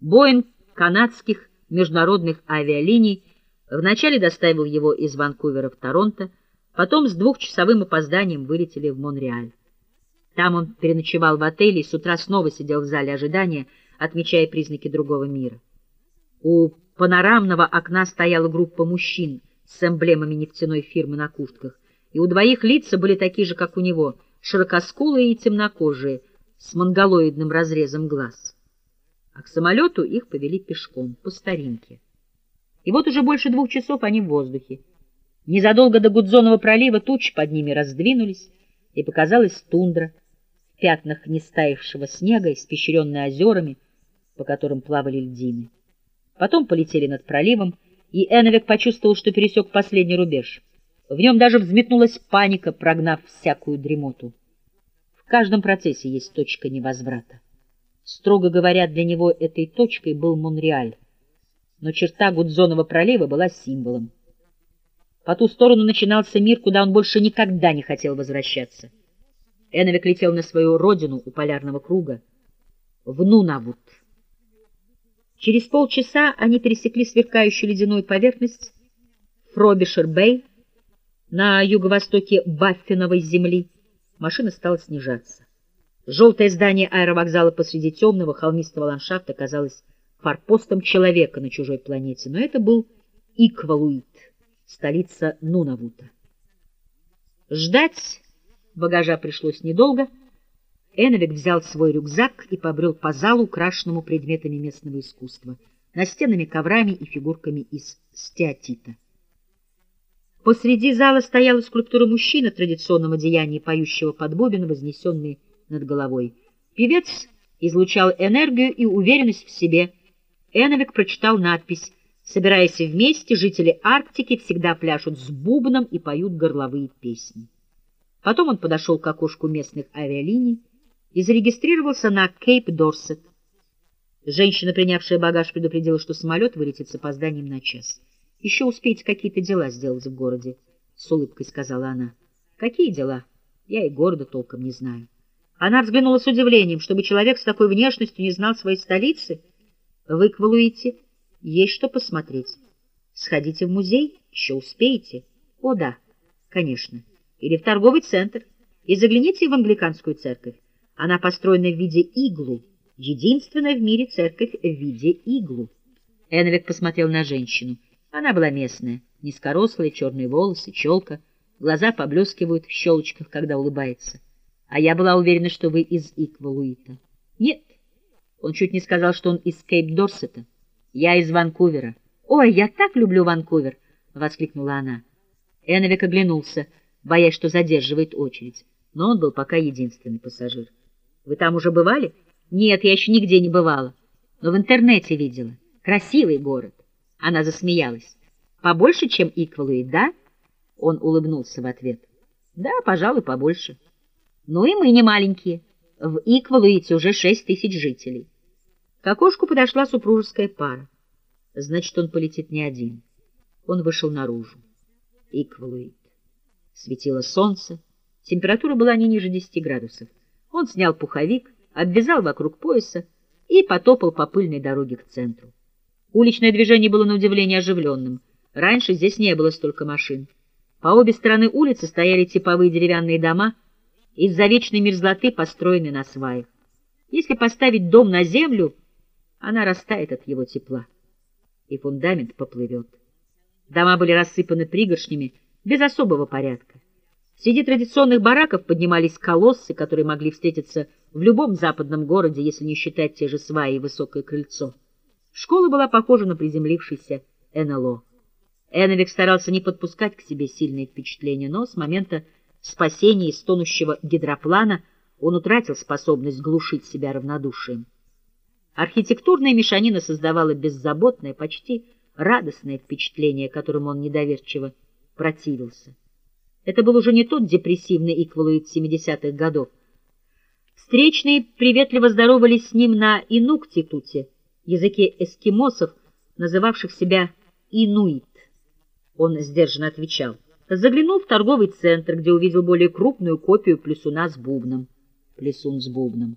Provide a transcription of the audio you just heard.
Боинг канадских международных авиалиний вначале доставил его из Ванкувера в Торонто, потом с двухчасовым опозданием вылетели в Монреаль. Там он переночевал в отеле и с утра снова сидел в зале ожидания, отмечая признаки другого мира. У панорамного окна стояла группа мужчин с эмблемами нефтяной фирмы на куртках, и у двоих лица были такие же, как у него, широкоскулые и темнокожие, с монголоидным разрезом глаз. А к самолету их повели пешком, по старинке. И вот уже больше двух часов они в воздухе. Незадолго до Гудзонова пролива тучи под ними раздвинулись, и показалась тундра в пятнах нестаявшего снега, испещренная озерами, по которым плавали льдины. Потом полетели над проливом, и Эновик почувствовал, что пересек последний рубеж. В нем даже взметнулась паника, прогнав всякую дремоту. В каждом процессе есть точка невозврата. Строго говоря, для него этой точкой был Монреаль, но черта Гудзонова пролива была символом. По ту сторону начинался мир, куда он больше никогда не хотел возвращаться. Эновик летел на свою родину у полярного круга, в Нунавут. Через полчаса они пересекли сверкающую ледяную поверхность Фробишер-Бэй на юго-востоке Баффиновой земли. Машина стала снижаться. Желтое здание аэровокзала посреди темного холмистого ландшафта казалось форпостом человека на чужой планете, но это был Иквалуит, столица Нунавута. Ждать багажа пришлось недолго — Эновик взял свой рюкзак и побрел по залу, украшенному предметами местного искусства, настенными коврами и фигурками из стеатита. Посреди зала стояла скульптура мужчины традиционного деяния, поющего под бубен, вознесенный над головой. Певец излучал энергию и уверенность в себе. Эновик прочитал надпись «Собираясь вместе, жители Арктики всегда пляшут с бубном и поют горловые песни». Потом он подошел к окошку местных авиалиний, и зарегистрировался на Кейп-Дорсет. Женщина, принявшая багаж, предупредила, что самолет вылетит с опозданием на час. — Еще успеете какие-то дела сделать в городе, — с улыбкой сказала она. — Какие дела? Я и города толком не знаю. Она взглянула с удивлением, чтобы человек с такой внешностью не знал своей столицы. — Вы к Валуите? Есть что посмотреть. Сходите в музей, еще успеете. — О, да, конечно. Или в торговый центр. И загляните в англиканскую церковь. Она построена в виде иглу, единственная в мире церковь в виде иглу. Энвик посмотрел на женщину. Она была местная, низкорослые, черные волосы, челка, глаза поблескивают в щелочках, когда улыбается. А я была уверена, что вы из Иквалуита. Нет, он чуть не сказал, что он из Кейп-Дорсета. Я из Ванкувера. Ой, я так люблю Ванкувер! — воскликнула она. Эновик оглянулся, боясь, что задерживает очередь, но он был пока единственный пассажир. Вы там уже бывали? Нет, я еще нигде не бывала. Но в интернете видела. Красивый город. Она засмеялась. Побольше, чем Иквалуит, да? Он улыбнулся в ответ. Да, пожалуй, побольше. Ну и мы не маленькие. В Иквалуите уже шесть тысяч жителей. К окошку подошла супружеская пара. Значит, он полетит не один. Он вышел наружу. Иквалуит. Светило солнце. Температура была не ниже десяти градусов. Он снял пуховик, обвязал вокруг пояса и потопал по пыльной дороге к центру. Уличное движение было на удивление оживленным. Раньше здесь не было столько машин. По обе стороны улицы стояли типовые деревянные дома, из-за вечной мерзлоты построенные на сваях. Если поставить дом на землю, она растает от его тепла, и фундамент поплывет. Дома были рассыпаны пригоршнями, без особого порядка. Среди традиционных бараков поднимались колоссы, которые могли встретиться в любом западном городе, если не считать те же сваи и высокое крыльцо. Школа была похожа на приземлившийся НЛО. Эновик старался не подпускать к себе сильные впечатления, но с момента спасения из тонущего гидроплана он утратил способность глушить себя равнодушием. Архитектурная мешанина создавала беззаботное, почти радостное впечатление, которому он недоверчиво противился. Это был уже не тот депрессивный Иквалуит 70-х годов. Встречные приветливо здоровались с ним на инуктитуте, языке эскимосов, называвших себя инуит. Он сдержанно отвечал. Заглянул в торговый центр, где увидел более крупную копию плюсуна с бубном. Плюсун с бубном.